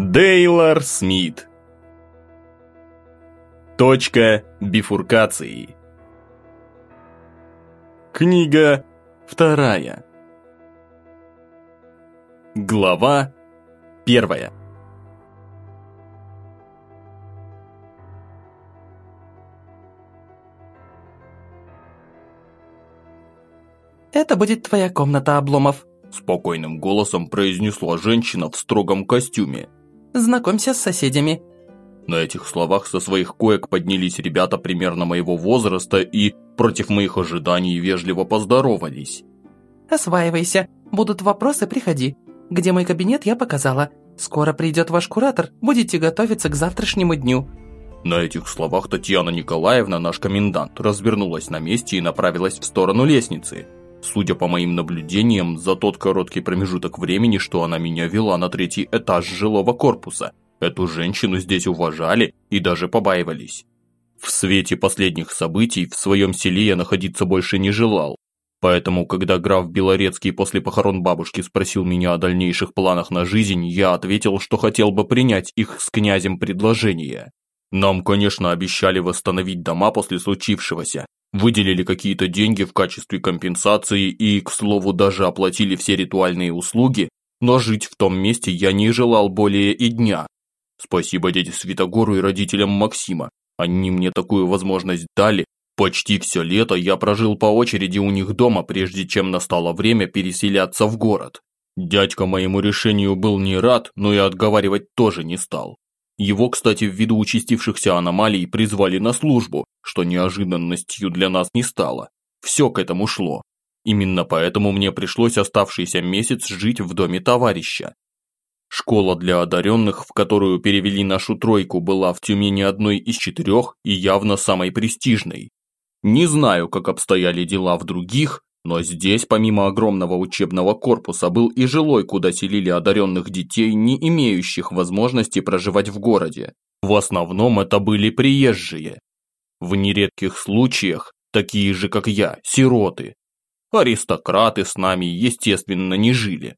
Дейлор Смит. Точка бифуркации. Книга вторая. Глава первая. «Это будет твоя комната, Обломов», – спокойным голосом произнесла женщина в строгом костюме. «Знакомься с соседями». На этих словах со своих коек поднялись ребята примерно моего возраста и, против моих ожиданий, вежливо поздоровались. «Осваивайся. Будут вопросы, приходи. Где мой кабинет, я показала. Скоро придет ваш куратор, будете готовиться к завтрашнему дню». На этих словах Татьяна Николаевна, наш комендант, развернулась на месте и направилась в сторону лестницы. Судя по моим наблюдениям, за тот короткий промежуток времени, что она меня вела на третий этаж жилого корпуса, эту женщину здесь уважали и даже побаивались. В свете последних событий в своем селе я находиться больше не желал. Поэтому, когда граф Белорецкий после похорон бабушки спросил меня о дальнейших планах на жизнь, я ответил, что хотел бы принять их с князем предложение. Нам, конечно, обещали восстановить дома после случившегося, Выделили какие-то деньги в качестве компенсации и, к слову, даже оплатили все ритуальные услуги, но жить в том месте я не желал более и дня. Спасибо дяде Святогору и родителям Максима. Они мне такую возможность дали. Почти все лето я прожил по очереди у них дома, прежде чем настало время переселяться в город. Дядька моему решению был не рад, но и отговаривать тоже не стал. Его, кстати, ввиду участившихся аномалий призвали на службу, что неожиданностью для нас не стало. Все к этому шло. Именно поэтому мне пришлось оставшийся месяц жить в доме товарища. Школа для одаренных, в которую перевели нашу тройку, была в Тюмени одной из четырех и явно самой престижной. Не знаю, как обстояли дела в других, но здесь, помимо огромного учебного корпуса, был и жилой, куда селили одаренных детей, не имеющих возможности проживать в городе. В основном это были приезжие. В нередких случаях, такие же, как я, сироты. Аристократы с нами, естественно, не жили.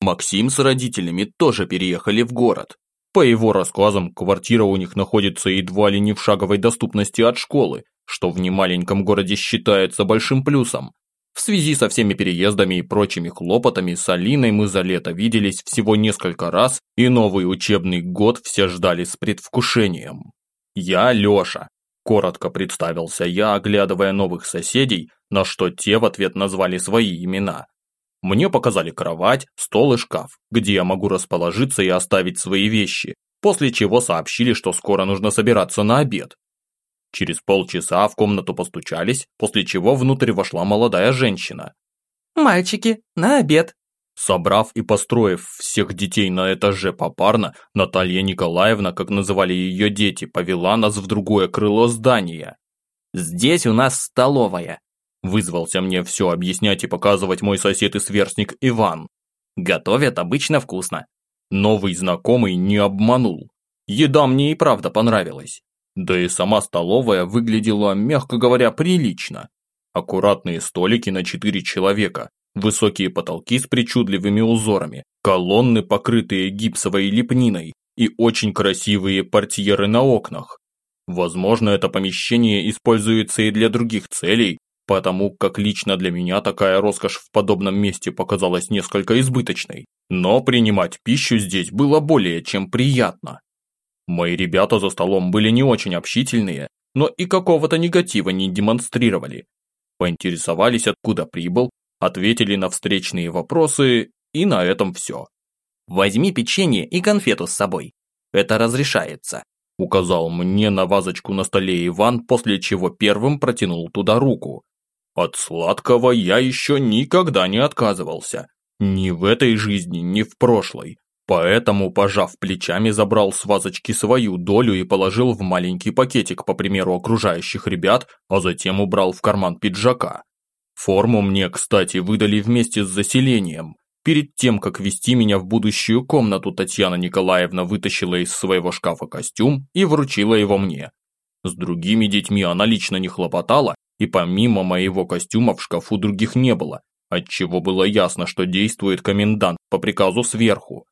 Максим с родителями тоже переехали в город. По его рассказам, квартира у них находится едва ли не в шаговой доступности от школы, что в немаленьком городе считается большим плюсом. В связи со всеми переездами и прочими хлопотами с Алиной мы за лето виделись всего несколько раз, и новый учебный год все ждали с предвкушением. Я Лёша. Коротко представился я, оглядывая новых соседей, на что те в ответ назвали свои имена. Мне показали кровать, стол и шкаф, где я могу расположиться и оставить свои вещи, после чего сообщили, что скоро нужно собираться на обед. Через полчаса в комнату постучались, после чего внутрь вошла молодая женщина. «Мальчики, на обед!» Собрав и построив всех детей на этаже попарно, Наталья Николаевна, как называли ее дети, повела нас в другое крыло здания. «Здесь у нас столовая», – вызвался мне все объяснять и показывать мой сосед и сверстник Иван. «Готовят обычно вкусно». Новый знакомый не обманул. Еда мне и правда понравилась. Да и сама столовая выглядела, мягко говоря, прилично. Аккуратные столики на четыре человека, высокие потолки с причудливыми узорами, колонны, покрытые гипсовой лепниной и очень красивые портьеры на окнах. Возможно, это помещение используется и для других целей, потому как лично для меня такая роскошь в подобном месте показалась несколько избыточной. Но принимать пищу здесь было более чем приятно. Мои ребята за столом были не очень общительные, но и какого-то негатива не демонстрировали. Поинтересовались, откуда прибыл, ответили на встречные вопросы, и на этом все. «Возьми печенье и конфету с собой. Это разрешается», указал мне на вазочку на столе Иван, после чего первым протянул туда руку. От сладкого я еще никогда не отказывался. Ни в этой жизни, ни в прошлой. Поэтому, пожав плечами, забрал с вазочки свою долю и положил в маленький пакетик, по примеру окружающих ребят, а затем убрал в карман пиджака. Форму мне, кстати, выдали вместе с заселением. Перед тем, как вести меня в будущую комнату, Татьяна Николаевна вытащила из своего шкафа костюм и вручила его мне. С другими детьми она лично не хлопотала, и помимо моего костюма в шкафу других не было, отчего было ясно, что действует комендант по приказу сверху.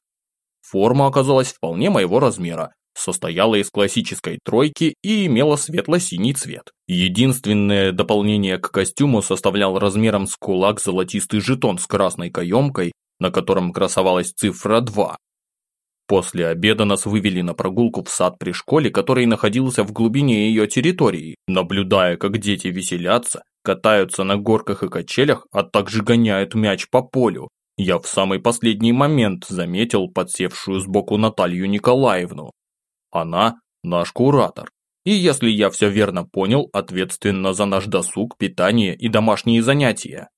Форма оказалась вполне моего размера, состояла из классической тройки и имела светло-синий цвет. Единственное дополнение к костюму составлял размером с кулак золотистый жетон с красной каемкой, на котором красовалась цифра 2. После обеда нас вывели на прогулку в сад при школе, который находился в глубине ее территории. Наблюдая, как дети веселятся, катаются на горках и качелях, а также гоняют мяч по полю, я в самый последний момент заметил подсевшую сбоку Наталью Николаевну. Она наш куратор. И если я все верно понял, ответственна за наш досуг, питание и домашние занятия.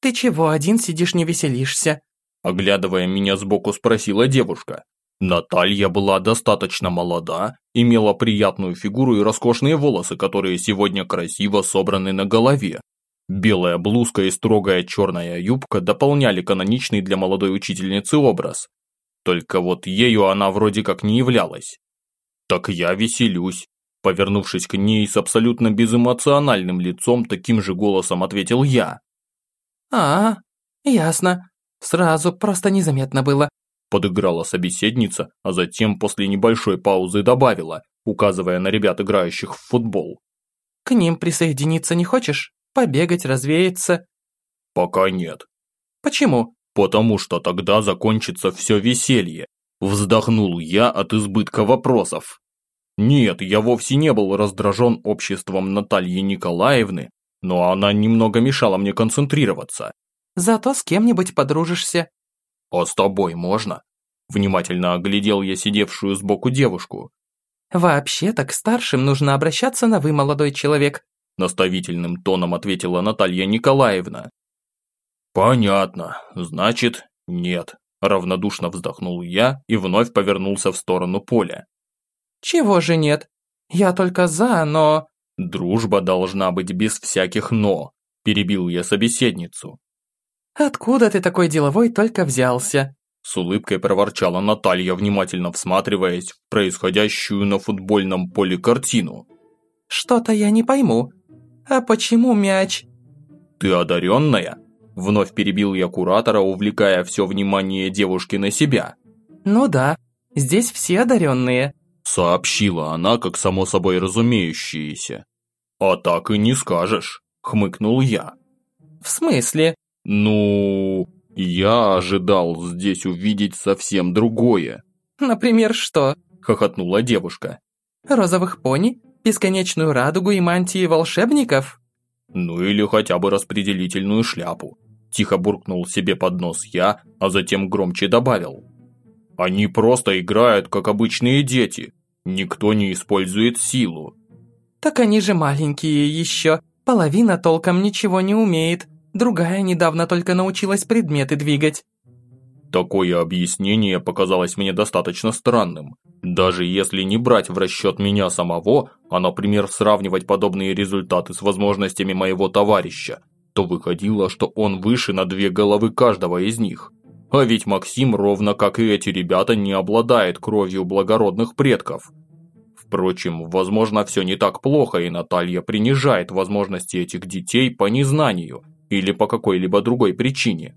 «Ты чего один сидишь не веселишься?» Оглядывая меня сбоку, спросила девушка. Наталья была достаточно молода, имела приятную фигуру и роскошные волосы, которые сегодня красиво собраны на голове. Белая блузка и строгая черная юбка дополняли каноничный для молодой учительницы образ. Только вот ею она вроде как не являлась. «Так я веселюсь», повернувшись к ней с абсолютно безэмоциональным лицом, таким же голосом ответил я. «А, ясно. Сразу просто незаметно было подыграла собеседница, а затем после небольшой паузы добавила, указывая на ребят, играющих в футбол. «К ним присоединиться не хочешь? Побегать, развеяться?» «Пока нет». «Почему?» «Потому что тогда закончится все веселье», вздохнул я от избытка вопросов. Нет, я вовсе не был раздражен обществом Натальи Николаевны, но она немного мешала мне концентрироваться. «Зато с кем-нибудь подружишься», «А с тобой можно?» Внимательно оглядел я сидевшую сбоку девушку. «Вообще-то к старшим нужно обращаться на «вы», молодой человек», наставительным тоном ответила Наталья Николаевна. «Понятно. Значит, нет», равнодушно вздохнул я и вновь повернулся в сторону поля. «Чего же нет? Я только за, но...» «Дружба должна быть без всяких «но», перебил я собеседницу. «Откуда ты такой деловой только взялся?» С улыбкой проворчала Наталья, внимательно всматриваясь в происходящую на футбольном поле картину. «Что-то я не пойму. А почему мяч?» «Ты одаренная?» Вновь перебил я куратора, увлекая все внимание девушки на себя. «Ну да, здесь все одаренные», сообщила она, как само собой разумеющееся. «А так и не скажешь», хмыкнул я. «В смысле?» Ну, я ожидал здесь увидеть совсем другое. Например, что? Хохотнула девушка. Розовых пони? Бесконечную радугу и мантии волшебников? Ну или хотя бы распределительную шляпу. Тихо буркнул себе под нос я, а затем громче добавил. Они просто играют, как обычные дети. Никто не использует силу. Так они же маленькие еще. Половина толком ничего не умеет. Другая недавно только научилась предметы двигать. Такое объяснение показалось мне достаточно странным. Даже если не брать в расчет меня самого, а, например, сравнивать подобные результаты с возможностями моего товарища, то выходило, что он выше на две головы каждого из них. А ведь Максим, ровно как и эти ребята, не обладает кровью благородных предков. Впрочем, возможно, все не так плохо, и Наталья принижает возможности этих детей по незнанию – или по какой-либо другой причине.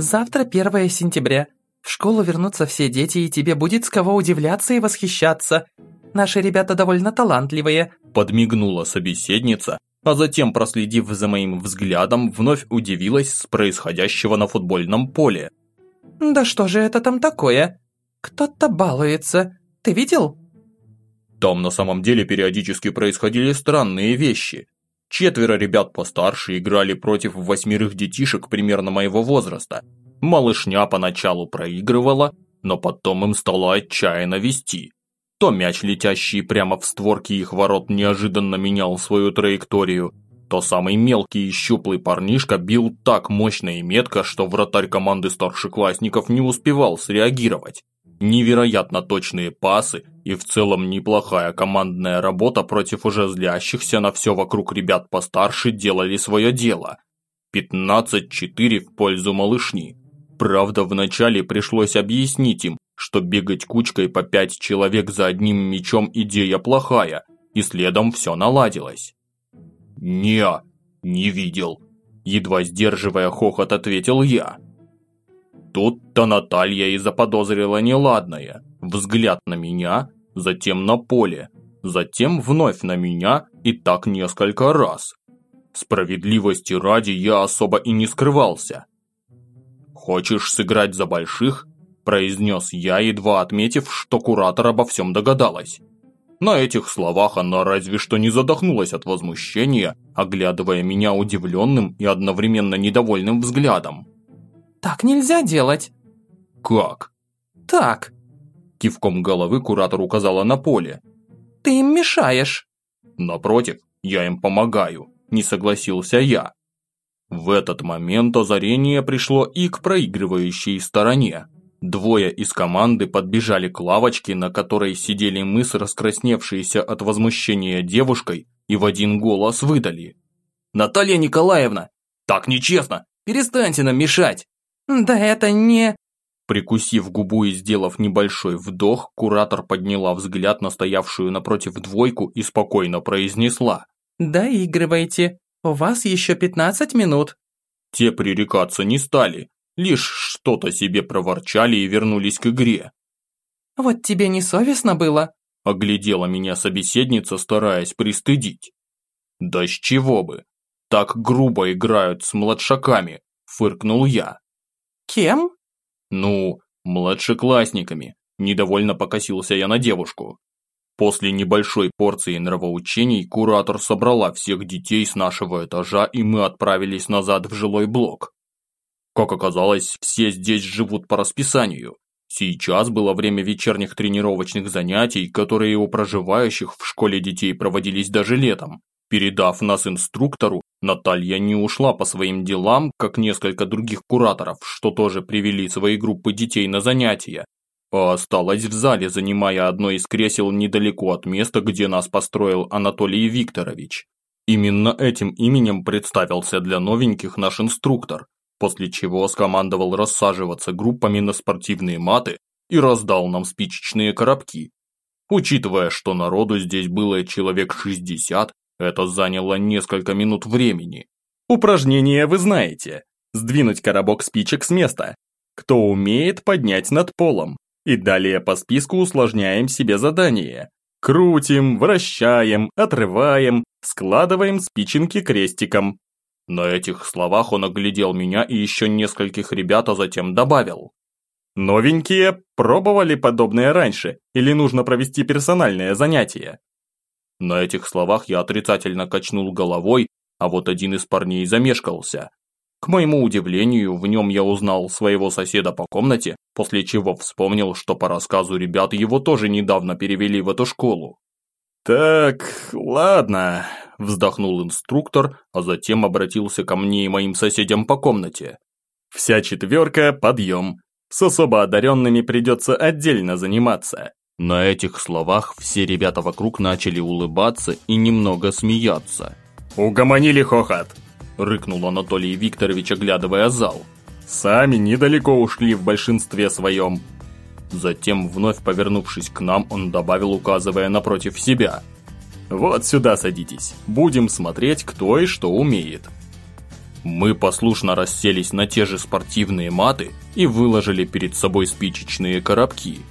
Завтра 1 сентября. В школу вернутся все дети, и тебе будет с кого удивляться и восхищаться. Наши ребята довольно талантливые. Подмигнула собеседница, а затем, проследив за моим взглядом, вновь удивилась с происходящего на футбольном поле. «Да что же это там такое? Кто-то балуется. Ты видел?» Там на самом деле периодически происходили странные вещи. Четверо ребят постарше играли против восьмерых детишек примерно моего возраста. Малышня поначалу проигрывала, но потом им стало отчаянно вести. То мяч, летящий прямо в створки их ворот, неожиданно менял свою траекторию, то самый мелкий и щуплый парнишка бил так мощно и метко, что вратарь команды старшеклассников не успевал среагировать. Невероятно точные пасы и в целом неплохая командная работа против уже злящихся на все вокруг ребят постарше делали свое дело. 15-4 в пользу малышни. Правда, вначале пришлось объяснить им, что бегать кучкой по пять человек за одним мячом идея плохая, и следом все наладилось. «Не, не видел», – едва сдерживая хохот, ответил я. Тут-то Наталья и заподозрила неладное. Взгляд на меня, затем на поле, затем вновь на меня и так несколько раз. Справедливости ради я особо и не скрывался. «Хочешь сыграть за больших?» – произнес я, едва отметив, что куратор обо всем догадалась. На этих словах она разве что не задохнулась от возмущения, оглядывая меня удивленным и одновременно недовольным взглядом. «Так нельзя делать!» «Как?» «Так!» Кивком головы куратор указала на поле. «Ты им мешаешь!» «Напротив, я им помогаю», – не согласился я. В этот момент озарение пришло и к проигрывающей стороне. Двое из команды подбежали к лавочке, на которой сидели мы с раскрасневшейся от возмущения девушкой, и в один голос выдали. «Наталья Николаевна, так нечестно! Перестаньте нам мешать!» «Да это не...» Прикусив губу и сделав небольшой вдох, куратор подняла взгляд на стоявшую напротив двойку и спокойно произнесла. «Доигрывайте, у вас еще пятнадцать минут». Те пререкаться не стали, лишь что-то себе проворчали и вернулись к игре. «Вот тебе не совестно было?» Оглядела меня собеседница, стараясь пристыдить. «Да с чего бы? Так грубо играют с младшаками», – фыркнул я. «Кем?» «Ну, младшеклассниками», – недовольно покосился я на девушку. После небольшой порции нравоучений куратор собрала всех детей с нашего этажа, и мы отправились назад в жилой блок. Как оказалось, все здесь живут по расписанию. Сейчас было время вечерних тренировочных занятий, которые у проживающих в школе детей проводились даже летом. Передав нас инструктору, Наталья не ушла по своим делам, как несколько других кураторов, что тоже привели свои группы детей на занятия, а осталась в зале, занимая одно из кресел недалеко от места, где нас построил Анатолий Викторович. Именно этим именем представился для новеньких наш инструктор, после чего скомандовал рассаживаться группами на спортивные маты и раздал нам спичечные коробки. Учитывая, что народу здесь было человек 60, это заняло несколько минут времени. Упражнение вы знаете. Сдвинуть коробок спичек с места. Кто умеет поднять над полом. И далее по списку усложняем себе задание. Крутим, вращаем, отрываем, складываем спиченки крестиком. На этих словах он оглядел меня и еще нескольких ребят, а затем добавил. «Новенькие пробовали подобное раньше или нужно провести персональное занятие?» На этих словах я отрицательно качнул головой, а вот один из парней замешкался. К моему удивлению, в нем я узнал своего соседа по комнате, после чего вспомнил, что по рассказу ребят его тоже недавно перевели в эту школу. «Так, ладно», – вздохнул инструктор, а затем обратился ко мне и моим соседям по комнате. «Вся четверка – подъем. С особо одаренными придется отдельно заниматься». На этих словах все ребята вокруг начали улыбаться и немного смеяться. «Угомонили хохот!» – рыкнул Анатолий Викторович, оглядывая зал. «Сами недалеко ушли в большинстве своем. Затем, вновь повернувшись к нам, он добавил, указывая напротив себя. «Вот сюда садитесь. Будем смотреть, кто и что умеет». Мы послушно расселись на те же спортивные маты и выложили перед собой спичечные коробки –